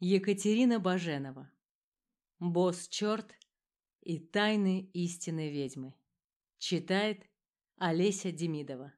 Екатерина Баженова. Босс-черт и тайны истинной ведьмы. Читает Олеся Демидова.